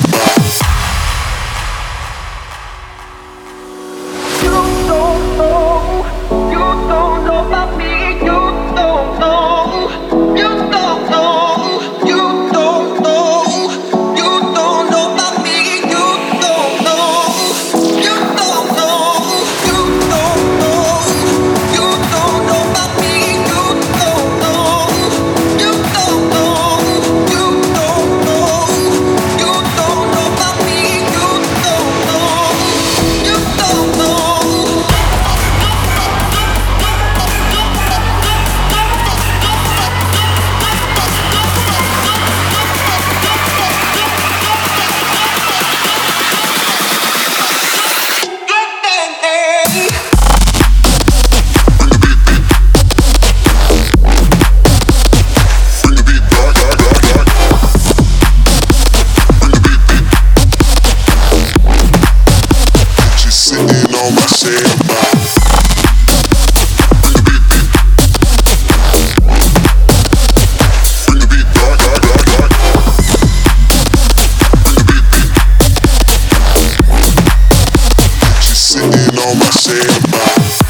shit, know myself.